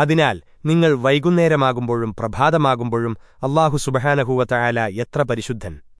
അതിനാൽ നിങ്ങൾ വൈകുന്നേരമാകുമ്പോഴും പ്രഭാതമാകുമ്പോഴും അള്ളാഹു സുബഹാനഹൂവ എത്ര പരിശുദ്ധൻ.